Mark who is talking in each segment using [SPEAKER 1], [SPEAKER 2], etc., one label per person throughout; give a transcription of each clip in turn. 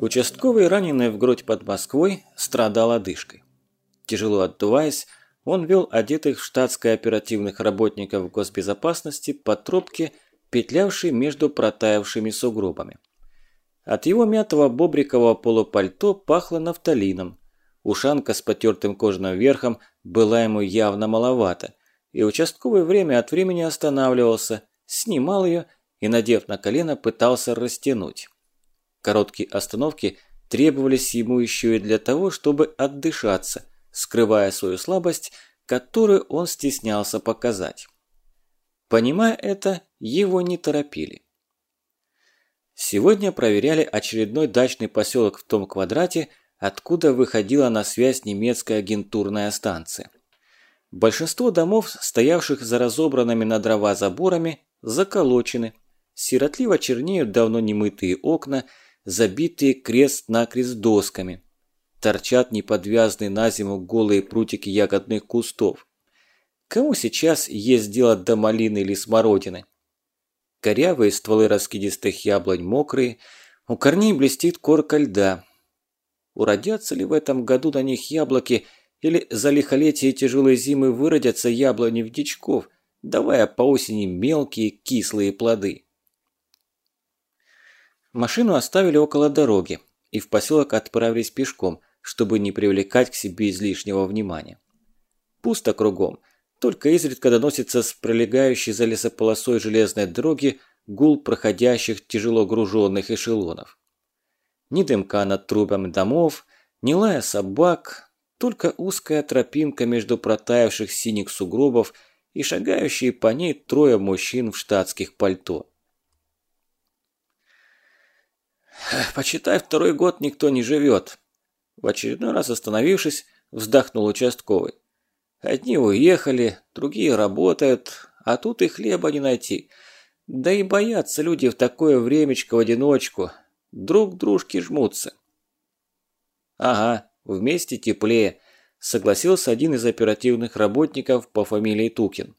[SPEAKER 1] Участковый, раненый в грудь под Москвой, страдал одышкой. Тяжело отдуваясь, он вел одетых в штатское оперативных работников госбезопасности по тропке, петлявшей между протаявшими сугробами. От его мятого бобрикового полупальто пахло нафталином. Ушанка с потертым кожаным верхом была ему явно маловато, и участковый время от времени останавливался, снимал ее и, надев на колено, пытался растянуть. Короткие остановки требовались ему еще и для того, чтобы отдышаться, скрывая свою слабость, которую он стеснялся показать. Понимая это, его не торопили. Сегодня проверяли очередной дачный поселок в том квадрате, откуда выходила на связь немецкая агентурная станция. Большинство домов, стоявших за разобранными на дрова заборами, заколочены. Сиротливо чернеют давно немытые окна, забитые крест-накрест досками. Торчат неподвязные на зиму голые прутики ягодных кустов. Кому сейчас есть дело до малины или смородины? Корявые стволы раскидистых яблонь мокрые, у корней блестит корка льда. Уродятся ли в этом году на них яблоки, или за лихолетие тяжелой зимы выродятся яблони в дичков, давая по осени мелкие кислые плоды? Машину оставили около дороги и в поселок отправились пешком, чтобы не привлекать к себе излишнего внимания. Пусто кругом, только изредка доносится с пролегающей за лесополосой железной дороги гул проходящих тяжело груженных эшелонов. Ни дымка над трубами домов, ни лая собак, только узкая тропинка между протаявших синих сугробов и шагающие по ней трое мужчин в штатских пальто. «Почитай, второй год никто не живет», – в очередной раз остановившись, вздохнул участковый. Одни уехали, другие работают, а тут и хлеба не найти. Да и боятся люди в такое времечко в одиночку. Друг дружки жмутся. Ага, вместе теплее, согласился один из оперативных работников по фамилии Тукин.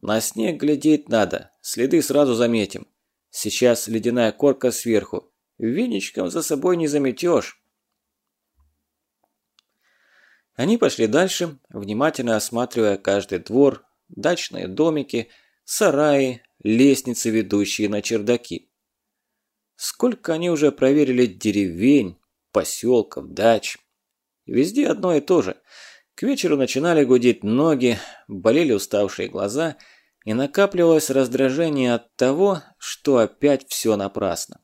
[SPEAKER 1] На снег глядеть надо, следы сразу заметим. Сейчас ледяная корка сверху. Веничком за собой не заметешь. Они пошли дальше, внимательно осматривая каждый двор, дачные домики, сараи, лестницы, ведущие на чердаки. Сколько они уже проверили деревень, поселков, дач. Везде одно и то же. К вечеру начинали гудеть ноги, болели уставшие глаза, и накапливалось раздражение от того, что опять все напрасно.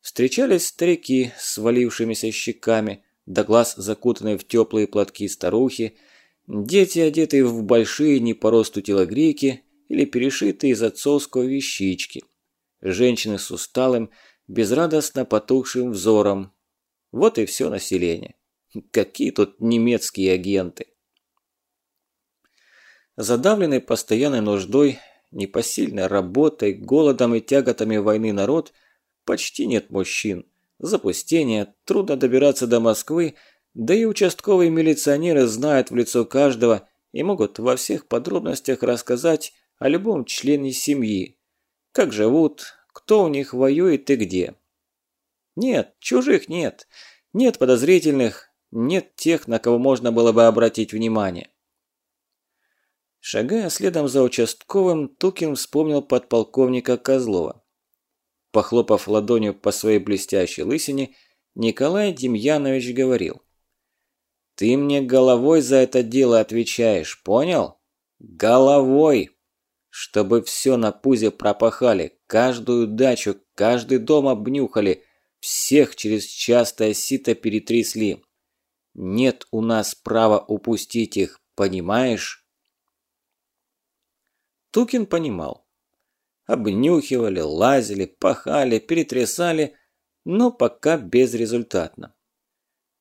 [SPEAKER 1] Встречались старики с свалившимися щеками – до глаз закутанные в теплые платки старухи, дети, одетые в большие не по росту телогрейки или перешитые из отцовского вещички, женщины с усталым, безрадостно потухшим взором. Вот и все население. Какие тут немецкие агенты? Задавленный постоянной нуждой, непосильной работой, голодом и тяготами войны народ, почти нет мужчин запустение, трудно добираться до Москвы, да и участковые милиционеры знают в лицо каждого и могут во всех подробностях рассказать о любом члене семьи. Как живут, кто у них воюет и где. Нет, чужих нет. Нет подозрительных, нет тех, на кого можно было бы обратить внимание. Шагая следом за участковым, Тукин вспомнил подполковника Козлова. Похлопав ладонью по своей блестящей лысине, Николай Демьянович говорил. «Ты мне головой за это дело отвечаешь, понял? Головой! Чтобы все на пузе пропахали, каждую дачу, каждый дом обнюхали, всех через частое сито перетрясли. Нет у нас права упустить их, понимаешь?» Тукин понимал обнюхивали, лазили, пахали, перетрясали, но пока безрезультатно.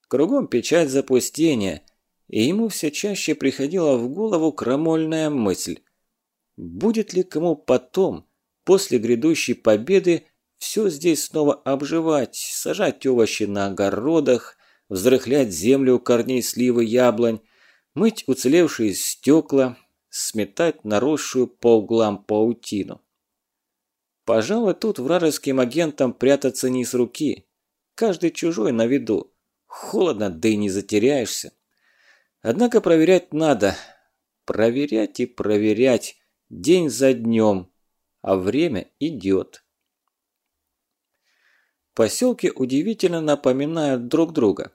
[SPEAKER 1] Кругом печать запустения, и ему все чаще приходила в голову крамольная мысль. Будет ли кому потом, после грядущей победы, все здесь снова обживать, сажать овощи на огородах, взрыхлять землю у корней сливы яблонь, мыть уцелевшие стекла, сметать наросшую по углам паутину. Пожалуй, тут вражеским агентам прятаться не с руки. каждый чужой на виду. Холодно, да и не затеряешься. Однако проверять надо. Проверять и проверять. День за днем. А время идет. Поселки удивительно напоминают друг друга.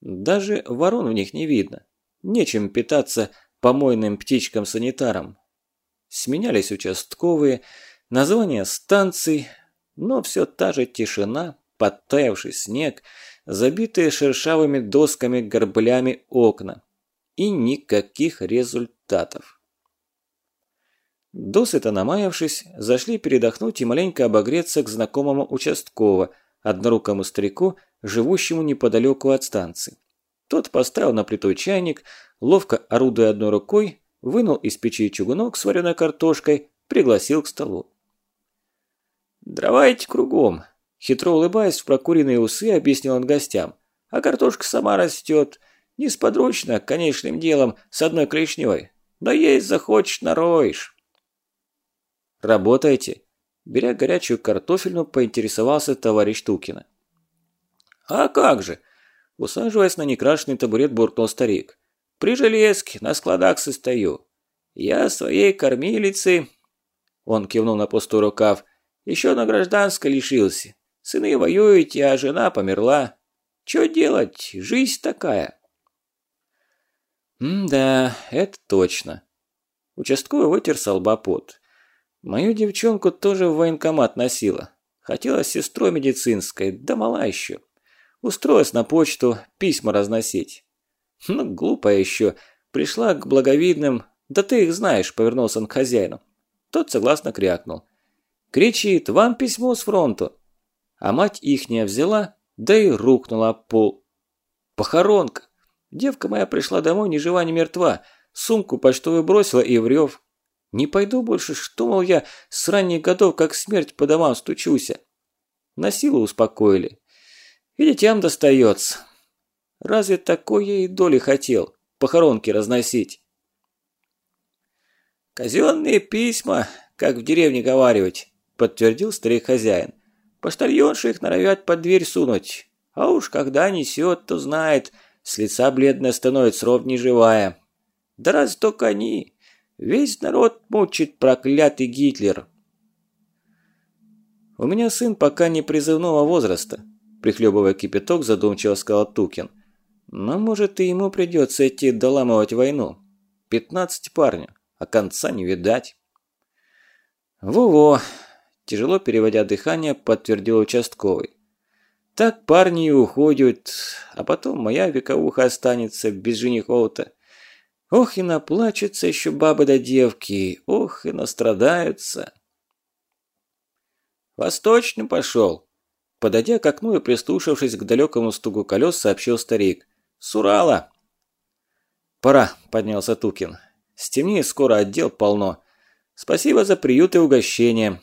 [SPEAKER 1] Даже ворон в них не видно. Нечем питаться помойным птичкам-санитарам. Сменялись участковые, названия станций, но все та же тишина, подтаявший снег, забитые шершавыми досками горблями окна. И никаких результатов. Досыто намаявшись, зашли передохнуть и маленько обогреться к знакомому участковому, однорукому старику, живущему неподалеку от станции. Тот поставил на плиту чайник, ловко орудуя одной рукой, вынул из печи чугунок с вареной картошкой, пригласил к столу. «Дровайте кругом», – хитро улыбаясь в прокуренные усы, объяснил он гостям. «А картошка сама растет. Несподручно, конечным делом, с одной клешней. Да есть захочешь, нароешь». «Работаете?» Беря горячую картофельну, поинтересовался товарищ Тукина. «А как же!» Усаживаясь на некрашенный табурет, буркнул старик. «При железке, на складах состою. Я своей кормилицы...» Он кивнул на пустой рукав. «Еще на гражданской лишился. Сыны воюете, а жена померла. Че делать? Жизнь такая». «М-да, это точно». Участковый вытер со. Мою девчонку тоже в военкомат носила. Хотела с сестрой медицинской, да мала еще. Устроилась на почту письма разносить. Ну, глупая еще. Пришла к благовидным. Да ты их знаешь, повернулся он к хозяину. Тот согласно крякнул. Кричит, вам письмо с фронту. А мать ихняя взяла, да и рухнула пол. Похоронка. Девка моя пришла домой ни жива, ни мертва. Сумку почтовую бросила и врёв. Не пойду больше, что, мол, я с ранних годов как смерть по домам стучуся. На силу успокоили. И детям достается. Разве такой я и доли хотел, похоронки разносить? Казенные письма, как в деревне говаривать, подтвердил старик хозяин. Поштальонши их норовят под дверь сунуть. А уж когда несет, то знает, с лица бледная становится ровно живая. Да раз только они, Весь народ мучит проклятый Гитлер. У меня сын пока не призывного возраста, прихлебывая кипяток, задумчиво сказал Тукин. Но может и ему придется идти доламывать войну. Пятнадцать парню, а конца не видать. Во-во, тяжело переводя дыхание, подтвердил участковый. Так парни и уходят, а потом моя вековуха останется без женихов-то. Ох, и наплачутся еще бабы да девки, ох, и настрадаются. Восточный пошел. Подойдя к окну и прислушавшись к далекому стугу колес, сообщил старик. С Урала. Пора, поднялся Тукин. Стемнее скоро отдел полно. Спасибо за приют и угощение.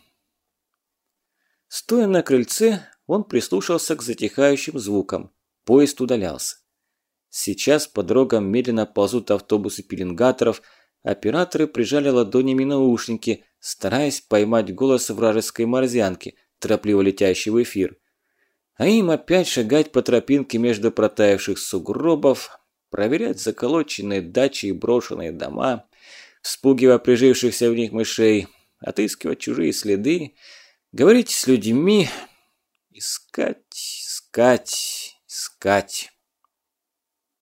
[SPEAKER 1] Стоя на крыльце, он прислушался к затихающим звукам. Поезд удалялся. Сейчас по дорогам медленно ползут автобусы пеленгаторов, операторы прижали ладонями наушники, стараясь поймать голос вражеской морзянки, торопливо летящий в эфир. А им опять шагать по тропинке между протаявших сугробов, проверять заколоченные дачи и брошенные дома, вспугивая прижившихся в них мышей, отыскивать чужие следы, говорить с людьми, искать, искать, искать.